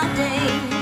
someday.